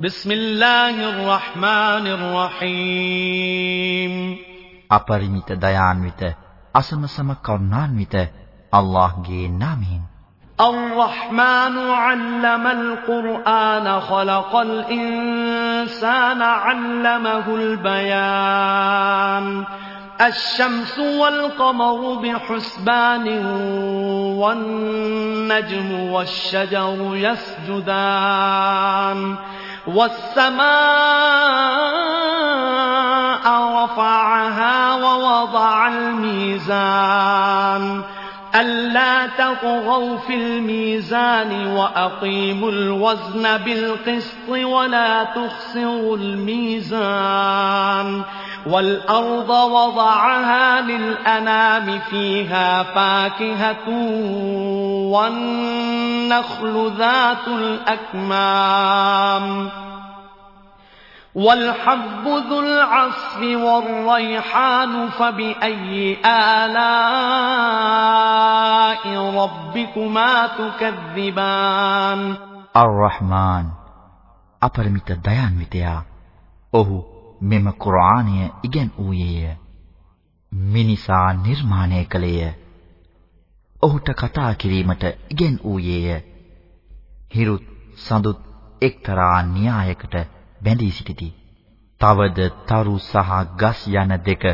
بسم الله الرحمن الرحيم අපරිමිත දයාන්විත අසමසම කරුණාන්විත අල්ලාහ්ගේ නාමයෙන් الرحمن علم القرآن خلق الإنسان علمه البيان الشمس والقمر بحسبان والنجم والشجر يسجدان والسماء رفعها ووضع الميزان ألا تطغوا في الميزان وأقيموا الوزن بالقسط ولا تخسروا الميزان والأرض وضعها للأنام فيها فاكهة والنخل ذات الأكمام والحب ذو العصف والريحان فبأي آلاء ربكما تكذبان الرحمن අපරිමිත දයාන්විතයා ඔහු මෙම කුර්ආනය ඉගෙන් වූයේය. මිනිසා නිර්මාණය කළේය. ඔහුට කතා කිරීමට ඉගෙන් වූයේය. හිරුත් සඳුත් එක්තරා න්‍යායකට බැඳී සිටිති. තවද තරු සහ ගස් යන දෙක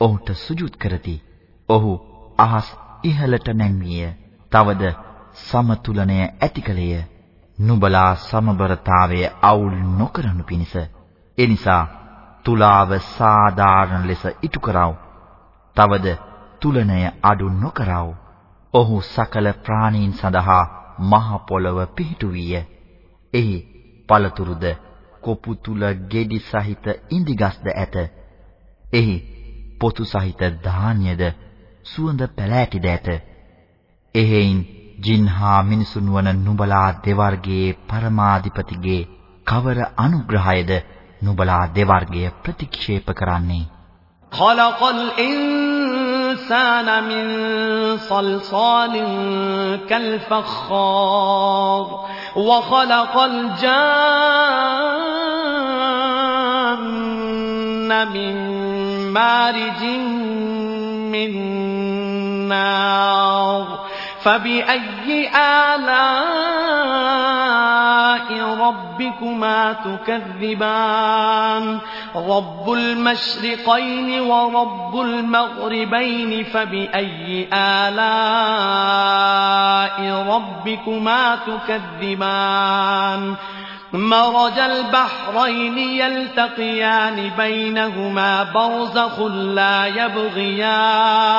ඔහුට සුජුත් කරති. ඔහු අහස් ඉහළට නැංවිය. තවද සමතුලනය ඇති කලේය. නුඹලා සමබරතාවය අවුල් නොකරනු පිණිස. එනිසා තුලාව සාධාරණ ලෙස ඉටු කරව. තවද තුලනය අඩු නොකරව. ඔහු සකල ප්‍රාණීන් සඳහා මහ පොළව පිහිටුවිය. එහි පළතුරුද කොපු තුල ගෙඩි සහිත ඉඳිගස්ද ඇත. එහි පොතු සහිත ධාන්‍යද සුවඳ පැලෑටිද ඇත. එහෙයින් ජින්හා මිනිසුන් වන නුඹලා දෙවර්ගයේ පරමාධිපතිගේ කවර අනුග්‍රහයද නුඹලා දෙවර්ගය ප්‍රතික්ෂේප කරන්නේ خلق الإنسان من صلصال كالفخار وخلق الجان من مارج من نار فبأي آلاء ربكما تكذبان؟ رب المشرقين ورب المغربين فبأي آلاء ربكما تكذبان؟ مرج البحرين يلتقيان بينهما برزخ لا يبغيان.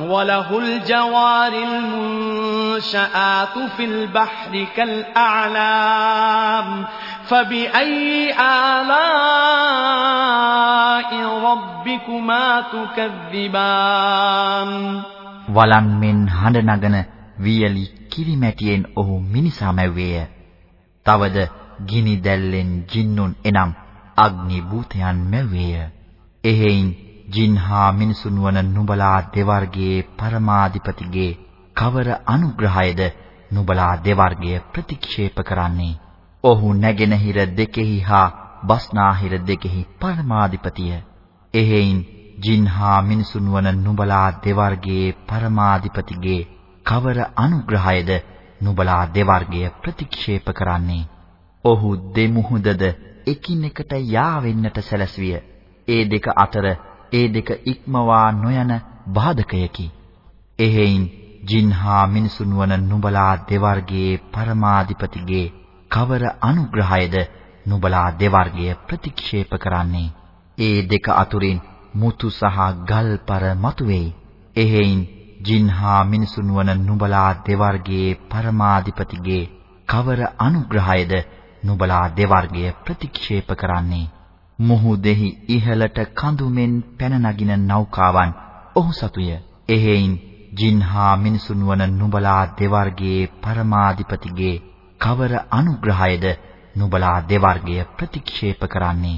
وله الجوار المنشآت في البحر كالأعلام فبأي آلاء ربكما تكذبان වලන් මෙන් හඬ නගන වියලි කිරිමැටියෙන් ඔහු මිනිසා මැව්වේය. තවද ගිනි දැල්ලෙන් ජින්නුන් එනම් අග්නි භූතයන් මැව්වේය. එහෙයින් ජින්හා මිනිසුන් වන නුඹලා දෙවර්ගයේ පරමාධිපතිගේ කවර අනුග්‍රහයද නුඹලා දෙවර්ගය ප්‍රතික්ෂේප කරන්නේ ඔහු නැගෙනහිර දෙකෙහි හා බස්නාහිර දෙකෙහි පරමාධිපතිය. එහෙයින් ජින් හා මිනිසුන් වන නුඹලා දෙවර්ගයේ පරමාධිපතිගේ කවර අනුග්‍රහයද නුඹලා දෙවර්ගය ප්‍රතික්ෂේප කරන්නේ? ඔහු දෙමුහුදද එකිනෙකට යාවෙන්නට සැලැස්විය. ඒ දෙක අතර ඒ දෙක ඉක්මවා නොයන බාධකයකි. එහෙයින් ජින් හා මිනිසුන් වන නුඹලා දෙවර්ගයේ පරමාධිපතිගේ කවර අනුග්‍රහයද නුඹලා දෙවර්ගය ප්‍රතික්ෂේප කරන්නේ? ඒ දෙක අතුරින් මුතු සහ ගල්පර මතුවේයි. එහෙයින් ජින්හා මිනිසුන් වන නුඹලා දෙවර්ගයේ පරමාධිපතිගේ කවර අනුග්‍රහයද නුඹලා දෙවර්ගය ප්‍රතික්ෂේප කරන්නේ? මුහුදෙහි ඉහළට කඳුමෙන් පැන නගින නෞකාවන් ඔහු සතුය. එහෙයින් ජින් හා මිනිසුන් වන නුඹලා දෙවර්ගයේ පරමාධිපතිගේ කවර අනුග්‍රහයද නුඹලා දෙවර්ගය ප්‍රතික්ෂේප කරන්නේ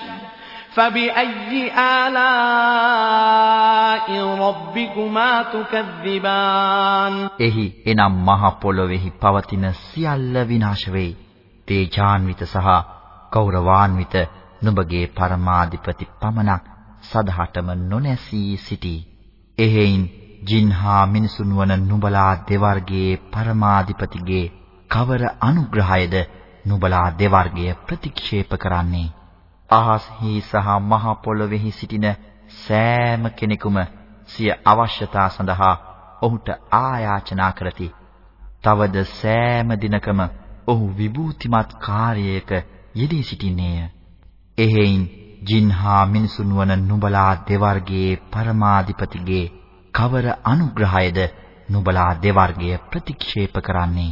فبأي آلاء ربكما تكذبان එහි එනම් මහ පොළොවේහි පවතින සියල්ල විනාශ වෙයි. තේජාන්විත සහ කෞරවාන්විත නුඹගේ පරමාධිපති පමණක් සදහටම නොනැසී සිටී. එහෙයින් ජින්හා මිනිසුන් වන නුඹලා දෙවර්ගයේ පරමාධිපතිගේ කවර අනුග්‍රහයද නුඹලා දෙවර්ගය ප්‍රතික්ෂේප කරන්නේ අහස්හි සහ මහ පොළොවේහි සිටින සෑම කෙනෙකුම සිය අවශ්‍යතා සඳහා ඔහුට ආයාචනා කරති. තවද සෑම දිනකම ඔහු විභූතිමත් කාර්යයක යෙදී සිටින්නේය. එහෙයින් ජින්හා මිනිසුන් වන නුඹලා දෙවර්ගයේ පරමාධිපතිගේ කවර අනුග්‍රහයද නුඹලා දෙවර්ගය ප්‍රතික්ෂේප කරන්නේ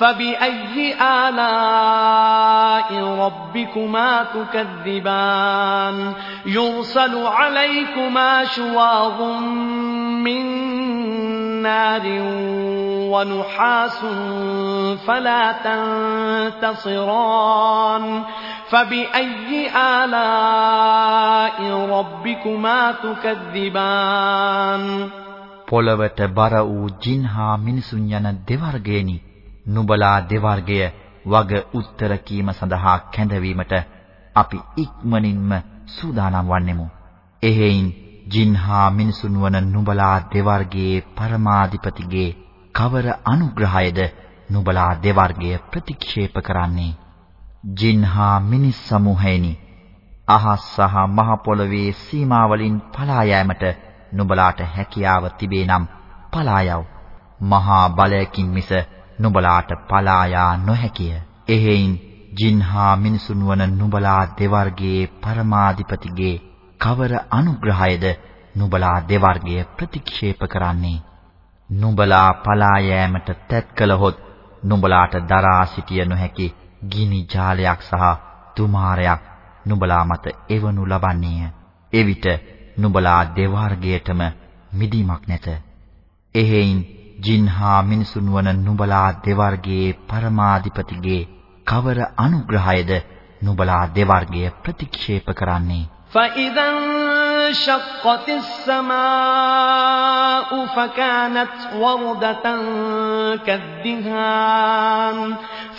فبأي آلاء ربكما تكذبان يرسل عليكما شواظ من نار ونحاس فلا تنتصران فبأي آلاء ربكما تكذبان පොළවට බර වූ ජින් හා මිනිසුන් යන දෙවර්ගයනි නුඹලා දෙවර්ගය වග උත්තර කීම සඳහා කැඳවීමට අපි ඉක්මනින්ම සූදානම් වන්නෙමු. එහෙයින් ජින්හා මිනිසුන් වන නුඹලා දෙවර්ගයේ පරමාධිපතිගේ කවර අනුග්‍රහයද නුඹලා දෙවර්ගය ප්‍රතික්ෂේප කරන්නේ? ජින්හා මිනිස් සමූහයනි අහස් සහ මහ පොළවේ සීමාවලින් පලා යෑමට නුඹලාට හැකියාව තිබේ නම් පලා යව්. මහා බලයකින් මිස නුඹලාට පලා යා නොහැකිය. එහෙයින් ජින්හා මිනිසුන් වන නුඹලා දෙවර්ගයේ පරමාධිපතිගේ කවර අනුග්‍රහයද නුඹලා දෙවර්ගය ප්‍රතික්ෂේප කරන්නේ? නුඹලා පලා යෑමට තැත් කළහොත් නුඹලාට දරා සිටිය නොහැකි ගිනි ජාලයක් සහ තුමාරයක් නුඹලා මත එවනු ලබන්නේය. එවිට නුඹලා දෙවර්ගයටම මිදීමක් නැත. එහෙයින් ජින් හා මිනිසුන් වන නුඹලා දෙවර්ගයේ පරමාධිපතිගේ කවර අනුග්‍රහයද නුඹලා දෙවර්ගය ප්‍රතික්ෂේප කරන්නේ فإذا انشقت السماء فكانت وردة كالدهان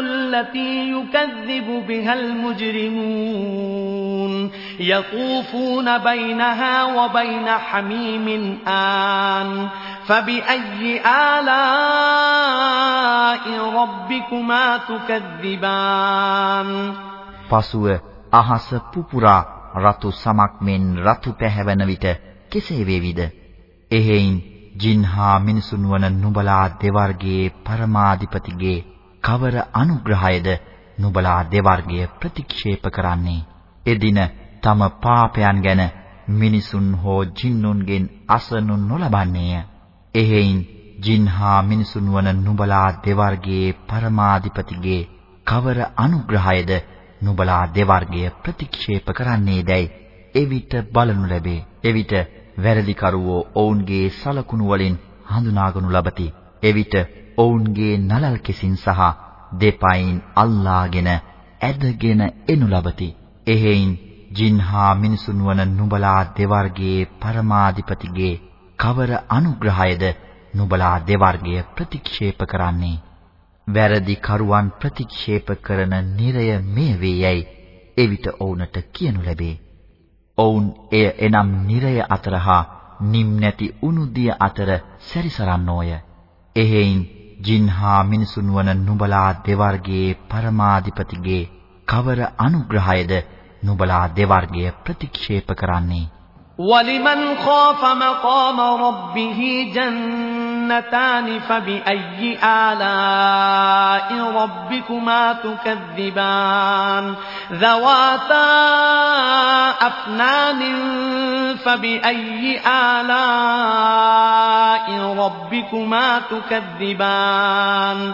التي يكذب بها المجرمون يطوفون بينها وبين حميم آن فبأي آلاء ربكما تكذبان පසුව අහස පුපුරා රතු සමක් මෙන් රතු පැහැවෙන විට කෙසේ වේවිද? එහෙයින් ජින්හා මිනිසුන් වන නුඹලා දෙවර්ගයේ පරමාධිපතිගේ කවර අනුග්‍රහයද නුඹලා දෙවර්ගය ප්‍රතික්ෂේප කරන්නේ. එදින තම පාපයන් ගැන මිනිසුන් හෝ ජින්නුන්ගෙන් අසනු නොලබන්නේය. එහෙයින් ජින් හා මිනිසුන් වන නුඹලා දෙවර්ගයේ පරමාධිපතිගේ කවර අනුග්‍රහයද නුඹලා දෙවර්ගය ප්‍රතික්ෂේප කරන්නේදයි එවිට බලනු ලැබේ. එවිට වැරදිකරුවෝ ඔවුන්ගේ සලකුණු වලින් හඳුනාගනු ලබති. එවිට ඔවුන්ගේ නලල් කෙසින් සහ දෙපයින් අල්ලාගෙන ඇදගෙන එනු ලබති. එහෙයින් ජින්හා මිනිසුන් වන නුඹලා දෙවර්ගයේ පරමාධිපතිගේ කවර අනුග්‍රහයද නුඹලා දෙවර්ගය ප්‍රතික්ෂේප කරන්නේ වැරදි කරුවන් ප්‍රතික්ෂේප කරන නිරය මේ වේයයි එවිට ඔවුන්ට කියනු ලැබේ. ඔවුන් එය එනම් නිරය අතර හා නිම් නැති උණුදිය අතර සැරිසරන්නෝය. එහෙයින් ජින් හා මිනිසුන් වන නුඹලා දෙවර්ගයේ පරමාධිපතිගේ කවර අනුග්‍රහයද නුඹලා දෙවර්ගය ප්‍රතික්ෂේප කරන්නේ? වලිමන් ඛාෆ මකාම රබ්බිහි ජන්න جنتان فبأي آلاء ربكما تكذبان؟ ذواتا أفنان فبأي آلاء ربكما تكذبان؟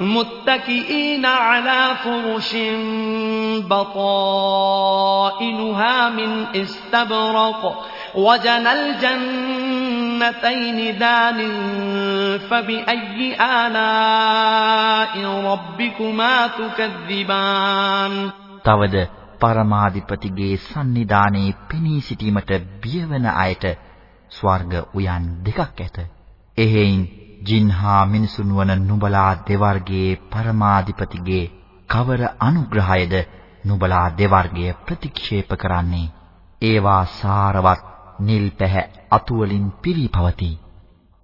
متكئين على فرش بطائنها من استبرق وجنى الجنتين دان فبأي آلاء ربكما تكذبان තවද පරමාධිපතිගේ සන්නිධානයේ පෙනී සිටීමට බියවන අයට ස්වර්ග උයන් දෙකක් ඇත. එහෙයින් ජින් හා මිනිසුන් වන නුඹලා දෙවර්ගයේ පරමාධිපතිගේ කවර අනුග්‍රහයද නුඹලා දෙවර්ගය ප්‍රතික්ෂේප කරන්නේ? ඒවා සාරවත් නිල් පැහැ අතු වලින් පිරී පවතී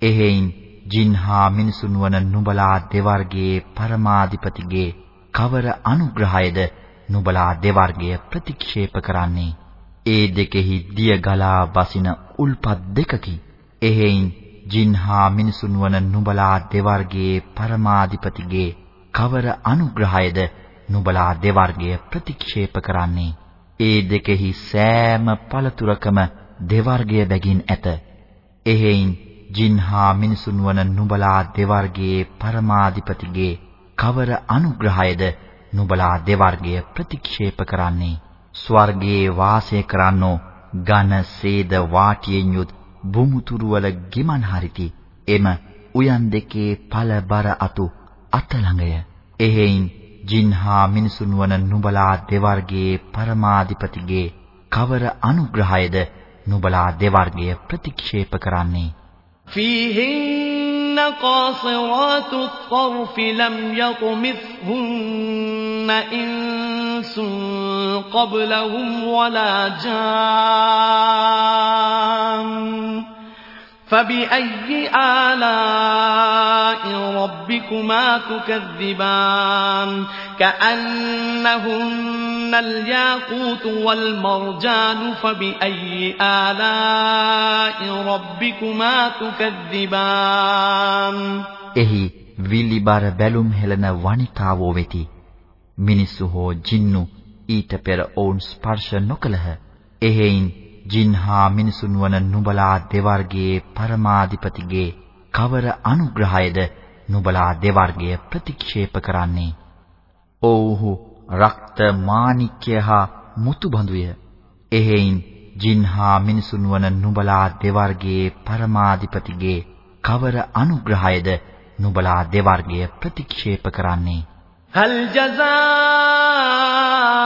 එහෙයින් ජින් හා මිනිසුන් වන නුඹලා දෙවර්ගයේ පරමාධිපතිගේ කවර අනුග්‍රහයද නුඹලා දෙවර්ගය ප්‍රතික්ෂේප කරන්නේ? ඒ දෙකෙහි දිය ගලා බසින උල්පත් දෙකකි. එහෙයින් ජින් හා මිනිසුන් වන නුඹලා දෙවර්ගයේ පරමාධිපතිගේ කවර අනුග්‍රහයද නුඹලා දෙවර්ගය ප්‍රතික්ෂේප කරන්නේ? ඒ දෙකෙහි සෑම පළතුරකම දෙවර්ගය බැගින් ඇත. එහෙයින් ජින් හා මිනිසුන් වන නුඹලා දෙවර්ගයේ පරමාධිපතිගේ කවර අනුග්‍රහයද නුඹලා දෙවර්ගය ප්‍රතික්ෂේප කරන්නේ? ස්වර්ගයේ වාසය කරන්නෝ ඝන සේද වාටියෙන් යුත් බුමුතුරු වල ගිමන් හරිති. එම උයන් දෙකේ පළ බර අතු අත ළඟය. එහෙයින් ජින්හා මිනිසුන් වන නුඹලා දෙවර්ගයේ පරමාධිපතිගේ කවර අනුග්‍රහයද නුඹලා දෙවර්ගය ප්‍රතික්ෂේප කරන්නේ فيهن قاصرات الطرف لم يطمثهن إنس قبلهم ولا جان فبأي آلاء ربكما تكذبان كأنهن الياقوت والمرجان فبأي آلاء ربكما تكذبان එහි විලිබර බැලුම් හෙළන වනිතාවෝ වෙති මිනිස්සු හෝ ජින්නු ඊට පෙර ඔවුන් ස්පර්ශ නොකළහ එහෙයින් ජින් හා මිනිසුන් වන නුඹලා දෙවර්ගයේ පරමාධිපතිගේ කවර අනුග්‍රහයද නුඹලා දෙවර්ගය ප්‍රතික්ෂේප කරන්නේ? "ඕහු රක්ත මාණික්‍ය හා මුතු බඳුය." එහෙයින් ජින් හා මිනිසුන් වන නුඹලා දෙවර්ගයේ පරමාධිපතිගේ කවර අනුග්‍රහයද නුඹලා දෙවර්ගය ප්‍රතික්ෂේප කරන්නේ? هل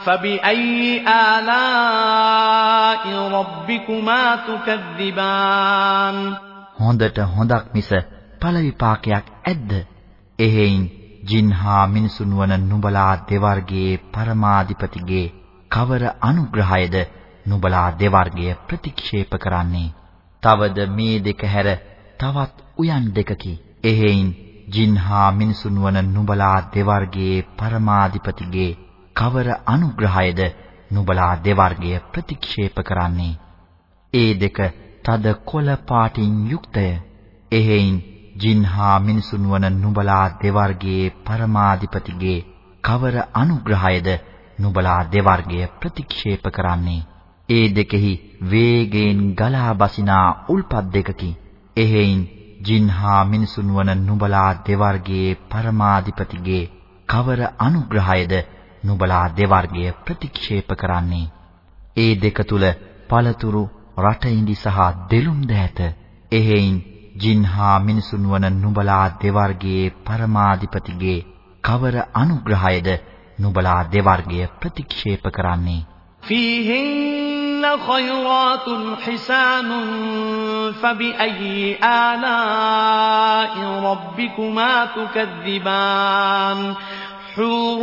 فبأي آلاء ربكما تكذبان හොඳට හොඳක් මිස ඵල විපාකයක් ඇද්ද? එහෙයින් ජින්හා මිනිසුන් වන නුඹලා දෙවර්ගයේ පරමාධිපතිගේ කවර අනුග්‍රහයද නුඹලා දෙවර්ගය ප්‍රතික්ෂේප කරන්නේ? තවද මේ දෙක හැර තවත් උයන් දෙකකි. එහෙයින් ජින්හා මිනිසුන් වන නුඹලා දෙවර්ගයේ පරමාධිපතිගේ කවර අනුග්‍රහයද නුඹලා දෙවර්ගය ප්‍රතික්ෂේප කරන්නේ? ඒ දෙක තද කොළ පාටින් යුක්තය. එහෙයින් ජින්හා මිනිසුන් වන නුඹලා දෙවර්ගයේ පරමාධිපතිගේ කවර අනුග්‍රහයද නුඹලා දෙවර්ගය ප්‍රතික්ෂේප කරන්නේ? ඒ දෙකෙහි වේගයෙන් ගලා බසිනා උල්පත් දෙකකි. එහෙයින් ජින්හා මිනිසුන් වන නුඹලා දෙවර්ගයේ පරමාධිපතිගේ කවර අනුග්‍රහයද නුඹලා දෙවර්ගය ප්‍රතික්ෂේප කරන්නේ ඒ දෙක තුල පළතුරු රටින්දි සහ දෙලුම් දෑත එහෙයින් ජින්හා මිනිසුන් වන නුඹලා දෙවර්ගයේ පරමාධිපතිගේ කවර අනුග්‍රහයද නුඹලා දෙවර්ගය ප්‍රතික්ෂේප කරන්නේ فيهن خيرات حسان فبأي آلاء ربكما تكذبان حور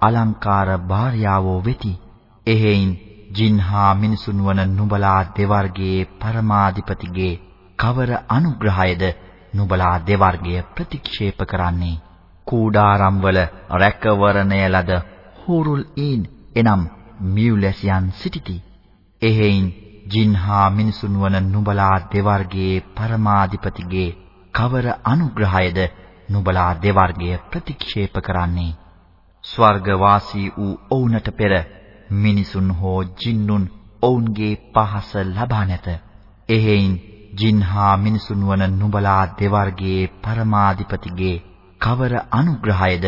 අලංකාර භාර්යාවෝ වෙති. එහෙයින් ජින්හා මිනිසුන් වන නුඹලා දෙවර්ගයේ පරමාධිපතිගේ කවර අනුග්‍රහයද නුඹලා දෙවර්ගය ප්‍රතික්ෂේප කරන්නේ? කූඩාරම්වල රැකවරණය ලද හුරුල් ඊන් එනම් මියුලැසියන් සිටිති. එහෙයින් ජින්හා මිනිසුන් වන නුඹලා දෙවර්ගයේ පරමාධිපතිගේ කවර අනුග්‍රහයද නුඹලා දෙවර්ගය ප්‍රතික්ෂේප කරන්නේ? ස්වර්ගවාසී වූ ඔවුන්ට පෙර මිනිසුන් හෝ ජින්නුන් ඔවුන්ගේ පහස ලබා නැත. එහෙයින් ජින්හා මිනිසුන් වන නුඹලා දෙවර්ගයේ පරමාධිපතිගේ කවර අනුග්‍රහයද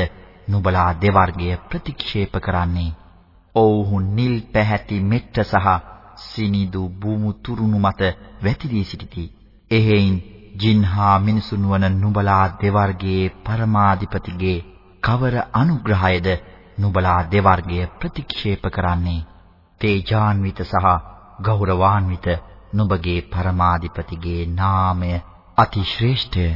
නුඹලා දෙවර්ගය ප්‍රතික්ෂේප කරන්නේ? ඔව්හු නිල් පැහැති මෙට්ට සහ සිනිදු බුමු තුරුණු මත වැතිරී සිටිති. එහෙයින් ජින්හා මිනිසුන් වන නුඹලා දෙවර්ගයේ පරමාධිපතිගේ කවර අනුග්‍රහයද නුඹලා දෙවර්ගය ප්‍රතික්ෂේප කරන්නේ? තේජාන්විත සහ ගෞරවාන්විත නුඹගේ පරමාධිපතිගේ නාමය අති ශ්‍රේෂ්ඨය